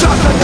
just